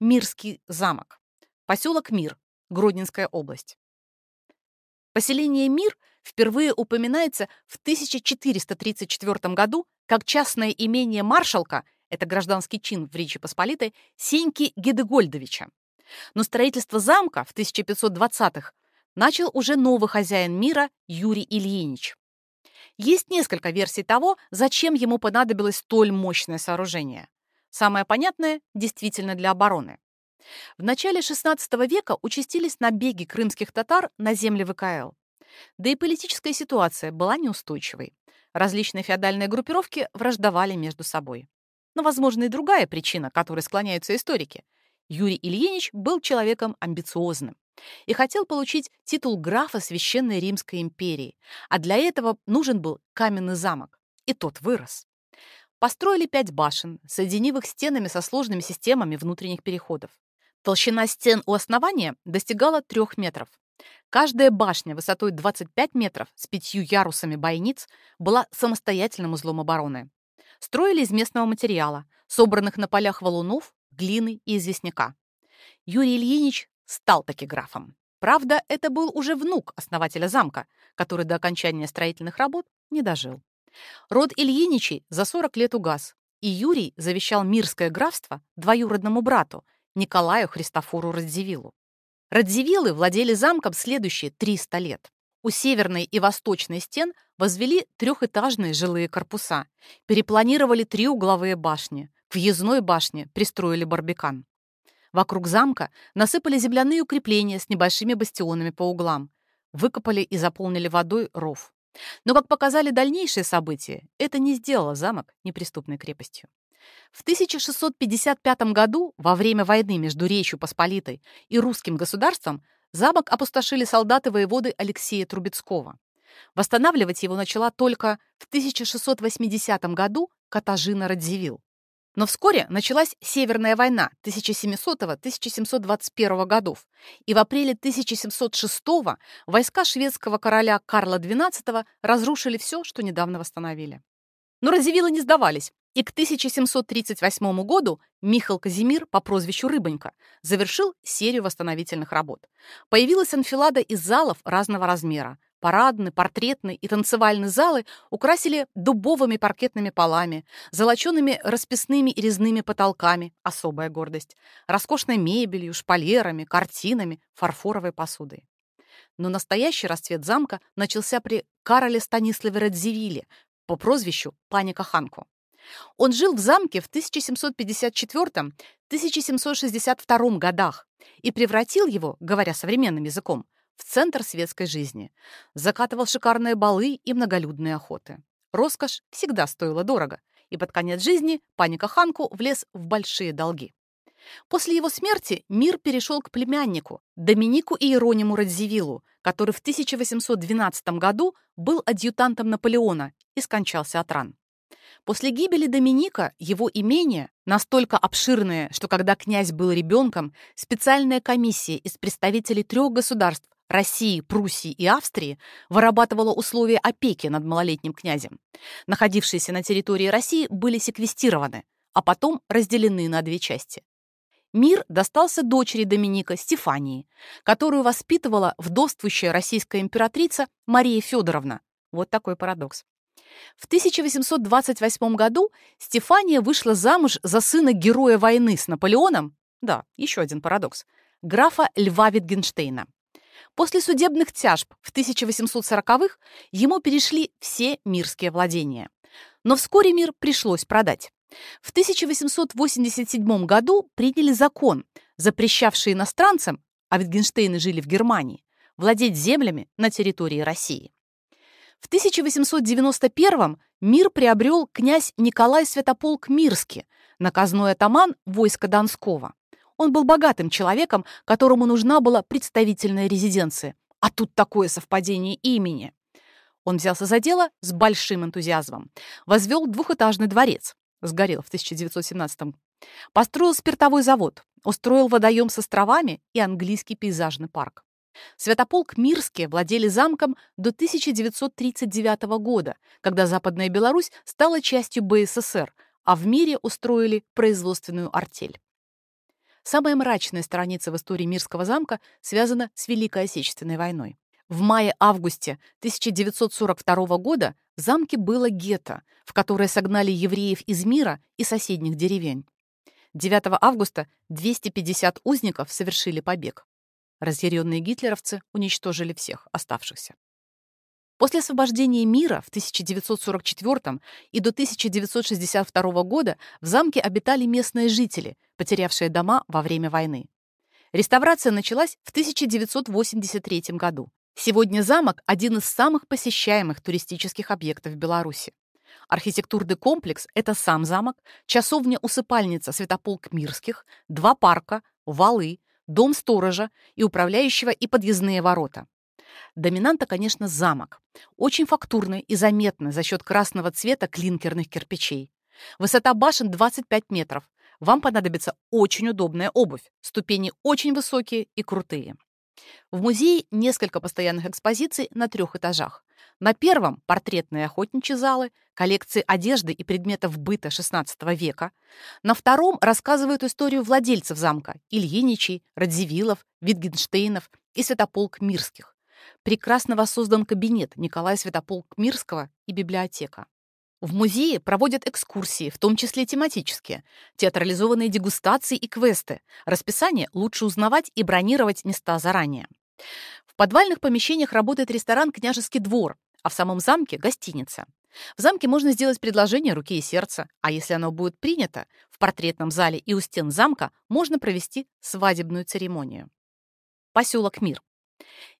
Мирский замок. Поселок Мир, Гродненская область. Поселение Мир впервые упоминается в 1434 году как частное имение маршалка, это гражданский чин в Речи Посполитой, Сеньки Гедегольдовича. Но строительство замка в 1520-х начал уже новый хозяин мира Юрий Ильинич. Есть несколько версий того, зачем ему понадобилось столь мощное сооружение. Самое понятное – действительно для обороны. В начале XVI века участились набеги крымских татар на земли ВКЛ. Да и политическая ситуация была неустойчивой. Различные феодальные группировки враждовали между собой. Но, возможно, и другая причина, которой склоняются историки. Юрий Ильинич был человеком амбициозным и хотел получить титул графа Священной Римской империи, а для этого нужен был каменный замок, и тот вырос. Построили пять башен, соединив их стенами со сложными системами внутренних переходов. Толщина стен у основания достигала трех метров. Каждая башня высотой 25 метров с пятью ярусами бойниц была самостоятельным узлом обороны. Строили из местного материала, собранных на полях валунов, глины и известняка. Юрий Ильинич стал таки графом. Правда, это был уже внук основателя замка, который до окончания строительных работ не дожил. Род Ильиничей за 40 лет угас, и Юрий завещал Мирское графство двоюродному брату Николаю Христофору Радзивиллу. Радзивиллы владели замком следующие 300 лет. У северной и восточной стен возвели трехэтажные жилые корпуса, перепланировали три угловые башни, к въездной башне пристроили барбикан. Вокруг замка насыпали земляные укрепления с небольшими бастионами по углам, выкопали и заполнили водой ров. Но, как показали дальнейшие события, это не сделало замок неприступной крепостью. В 1655 году, во время войны между Речью Посполитой и русским государством, замок опустошили солдаты воеводы Алексея Трубецкого. Восстанавливать его начала только в 1680 году Катажина Радзивилл. Но вскоре началась Северная война 1700-1721 годов, и в апреле 1706 войска шведского короля Карла XII разрушили все, что недавно восстановили. Но Радзивиллы не сдавались, и к 1738 году Михаил Казимир по прозвищу Рыбонька завершил серию восстановительных работ. Появилась анфилада из залов разного размера, Парадный, портретный и танцевальный залы украсили дубовыми паркетными полами, золочеными расписными и резными потолками, особая гордость, роскошной мебелью, шпалерами, картинами, фарфоровой посудой. Но настоящий расцвет замка начался при Кароле Станиславе Радзивилле по прозвищу Паника Ханку. Он жил в замке в 1754-1762 годах и превратил его, говоря современным языком, в центр светской жизни. Закатывал шикарные балы и многолюдные охоты. Роскошь всегда стоила дорого, и под конец жизни паника Ханку влез в большие долги. После его смерти мир перешел к племяннику, Доминику Иерониму Радзивиллу, который в 1812 году был адъютантом Наполеона и скончался от ран. После гибели Доминика его имение, настолько обширное, что когда князь был ребенком, специальная комиссия из представителей трех государств России, Пруссии и Австрии вырабатывала условия опеки над малолетним князем. Находившиеся на территории России были секвестированы, а потом разделены на две части. Мир достался дочери Доминика Стефании, которую воспитывала вдовствующая российская императрица Мария Федоровна. Вот такой парадокс. В 1828 году Стефания вышла замуж за сына героя войны с Наполеоном, да, еще один парадокс, графа Льва Витгенштейна. После судебных тяжб в 1840-х ему перешли все мирские владения. Но вскоре мир пришлось продать. В 1887 году приняли закон, запрещавший иностранцам, а Витгенштейны жили в Германии, владеть землями на территории России. В 1891 мир приобрел князь Николай Святополк Мирский, наказной атаман войска Донского. Он был богатым человеком, которому нужна была представительная резиденция. А тут такое совпадение имени. Он взялся за дело с большим энтузиазмом. Возвел двухэтажный дворец. Сгорел в 1917 -м. Построил спиртовой завод. Устроил водоем с островами и английский пейзажный парк. Святополк Мирские владели замком до 1939 года, когда Западная Беларусь стала частью БССР, а в мире устроили производственную артель. Самая мрачная страница в истории Мирского замка связана с Великой Отечественной войной. В мае-августе 1942 года в замке было гетто, в которое согнали евреев из мира и соседних деревень. 9 августа 250 узников совершили побег. Разъяренные гитлеровцы уничтожили всех оставшихся. После освобождения мира в 1944 и до 1962 года в замке обитали местные жители, потерявшие дома во время войны. Реставрация началась в 1983 году. Сегодня замок – один из самых посещаемых туристических объектов Беларуси. Архитектурный комплекс – это сам замок, часовня-усыпальница Святополк Мирских, два парка, валы, дом сторожа и управляющего и подъездные ворота. Доминанта, конечно, замок. Очень фактурный и заметный за счет красного цвета клинкерных кирпичей. Высота башен 25 метров. Вам понадобится очень удобная обувь. Ступени очень высокие и крутые. В музее несколько постоянных экспозиций на трех этажах. На первом – портретные охотничьи залы, коллекции одежды и предметов быта XVI века. На втором рассказывают историю владельцев замка – Ильиничей, Радзивиллов, Витгенштейнов и Святополк Мирских. Прекрасно воссоздан кабинет Николая Святополк Мирского и библиотека. В музее проводят экскурсии, в том числе тематические, театрализованные дегустации и квесты. Расписание лучше узнавать и бронировать места заранее. В подвальных помещениях работает ресторан «Княжеский двор», а в самом замке – гостиница. В замке можно сделать предложение руки и сердца, а если оно будет принято, в портретном зале и у стен замка можно провести свадебную церемонию. Поселок Мир.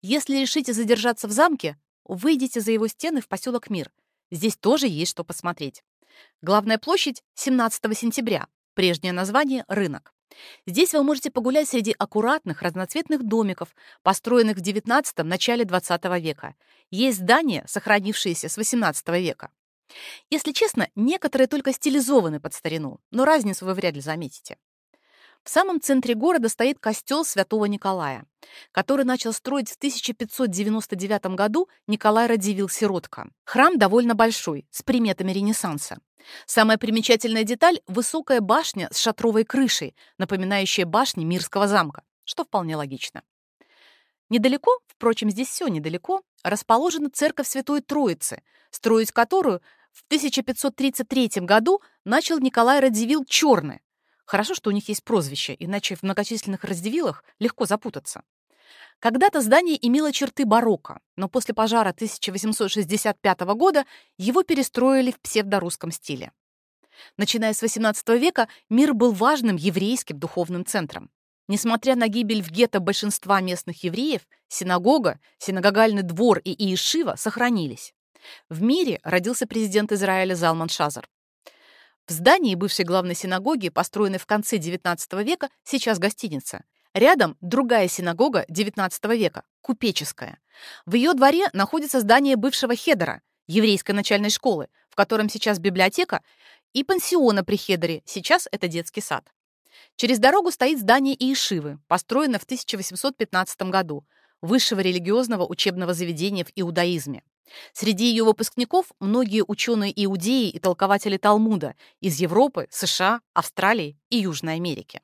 Если решите задержаться в замке, выйдите за его стены в поселок Мир – Здесь тоже есть что посмотреть. Главная площадь 17 сентября, прежнее название – рынок. Здесь вы можете погулять среди аккуратных разноцветных домиков, построенных в XIX – начале XX века. Есть здания, сохранившиеся с XVIII века. Если честно, некоторые только стилизованы под старину, но разницу вы вряд ли заметите. В самом центре города стоит костел Святого Николая, который начал строить в 1599 году Николай Радивил-Сиротка. Храм довольно большой, с приметами Ренессанса. Самая примечательная деталь – высокая башня с шатровой крышей, напоминающая башни Мирского замка, что вполне логично. Недалеко, впрочем, здесь все недалеко, расположена церковь Святой Троицы, строить которую в 1533 году начал Николай Радзивилл Черный, Хорошо, что у них есть прозвище, иначе в многочисленных раздевилах легко запутаться. Когда-то здание имело черты барокко, но после пожара 1865 года его перестроили в псевдорусском стиле. Начиная с XVIII века мир был важным еврейским духовным центром. Несмотря на гибель в гетто большинства местных евреев, синагога, синагогальный двор и Иешива сохранились. В мире родился президент Израиля Залман Шазар. В здании бывшей главной синагоги, построенной в конце XIX века, сейчас гостиница. Рядом другая синагога XIX века, купеческая. В ее дворе находится здание бывшего Хедера, еврейской начальной школы, в котором сейчас библиотека, и пансиона при Хедере, сейчас это детский сад. Через дорогу стоит здание Иешивы, построенное в 1815 году, высшего религиозного учебного заведения в иудаизме. Среди ее выпускников многие ученые-иудеи и толкователи Талмуда из Европы, США, Австралии и Южной Америки.